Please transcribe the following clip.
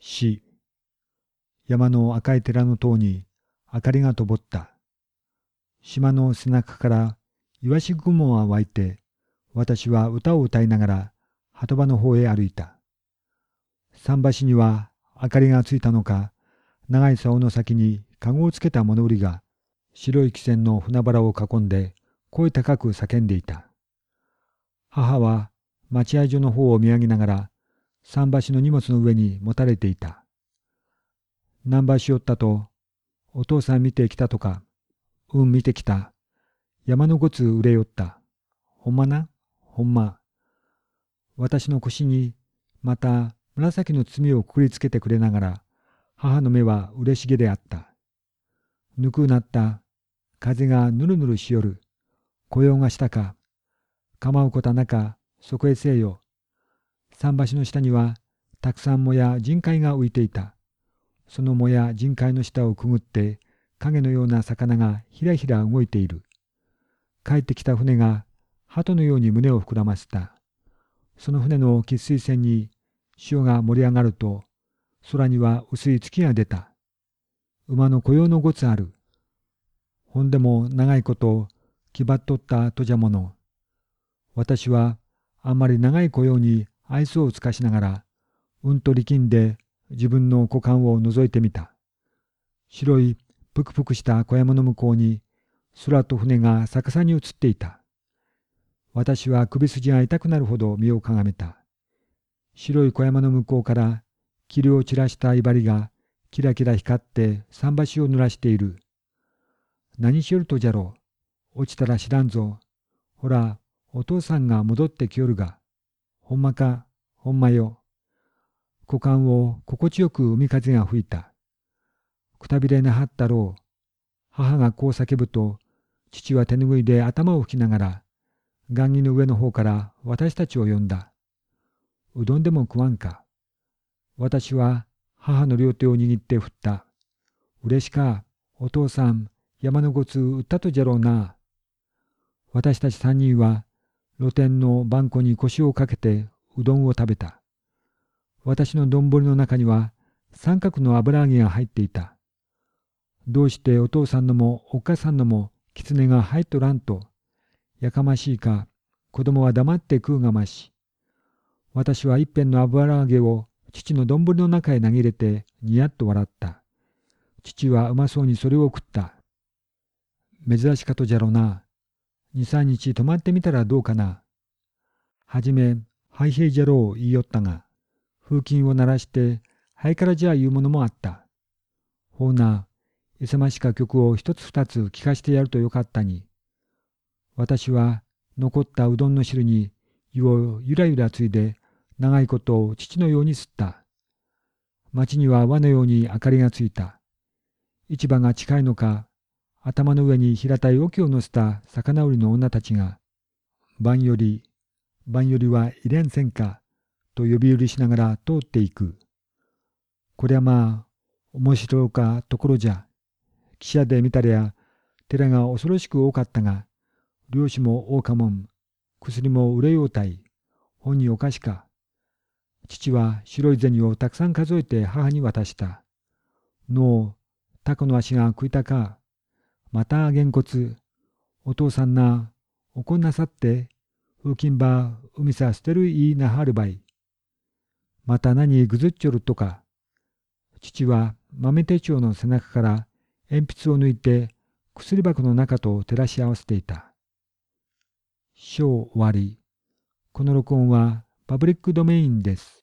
死。山の赤い寺の塔に明かりが灯った。島の背中からイワシ雲が湧いて、私は歌を歌いながら鳩場の方へ歩いた。桟橋には明かりがついたのか、長い竿の先に籠をつけた物売りが白い汽船の船腹を囲んで声高く叫んでいた。母は待合所の方を見上げながら桟橋の荷物の上に持たれていた。何番しよったと、お父さん見てきたとか、うん見てきた。山のごつ売れよった。ほんまな？ほんま。私の腰にまた紫の罪をくくりつけてくれながら、母の目は嬉しげであった。ぬくうなった。風がぬるぬるしよる。雇用がしたか。構うことはなか、そこへせえよ。桟橋の下には、たくさん藻や人海が浮いていた。その藻や人海の下をくぐって、影のような魚がひらひら動いている。帰ってきた船が鳩のように胸を膨らませた。その船の喫水船に潮が盛り上がると、空には薄い月が出た。馬の雇用のごつある。ほんでも長いこと気張っとったとじゃもの。私はあんまり長い雇用に愛想を尽かしながら、うんと力んで自分の股間を覗いてみた。白いぷくぷくした小山の向こうに空と船が逆さに映っていた。私は首筋が痛くなるほど身をかがめた。白い小山の向こうから霧を散らしたいばりがキラキラ光って桟橋を濡らしている。何しよるとじゃろう。落ちたら知らんぞ。ほら、お父さんが戻ってきよるが。ほんまか、ほんまよ。股間を心地よく海風が吹いた。くたびれなはったろう。母がこう叫ぶと、父は手ぬぐいで頭を拭きながら、雁木の上の方から私たちを呼んだ。うどんでも食わんか。私は母の両手を握って振った。嬉しか、お父さん、山のごつ売ったとじゃろうな。私たち三人は露天のバンコに腰をかけてうどんを食べた。私の丼の中には三角の油揚げが入っていた。どうしてお父さんのもお母さんのも狐が入っとらんと。やかましいか、子供は黙って食うがまし。私は一辺の油揚げを父の丼の中へ投げ入れてにやっと笑った。父はうまそうにそれを食った。珍しかとじゃろな。二三日泊まってみたらどうかな。はじめ、ハイヘイじゃろう言いよったが、風琴を鳴らして、ハイカラじゃ言うものもあった。ほうな、勇ましか曲を一つ二つ聞かしてやるとよかったに。私は残ったうどんの汁に湯をゆらゆらついで長いことを父のように吸った。町には輪のように明かりがついた。市場が近いのか頭の上に平たい桶を乗せた魚売りの女たちが、晩より、晩よりはいれんせんか、と呼び売りしながら通っていく。こりゃまあ、面白かところじゃ。汽車で見たりゃ、寺が恐ろしく多かったが、漁師も多かもん、薬も売れようたい、本にお菓子か。父は白い銭をたくさん数えて母に渡した。のう、タコの足が食いたか。またげんこつ、お父さんな、おこんなさって、風琴ば海さ捨てるいいなはるばい。また何ぐずっちょるとか。父は豆手帳の背中から鉛筆を抜いて薬箱の中と照らし合わせていた。章終わり。この録音はパブリックドメインです。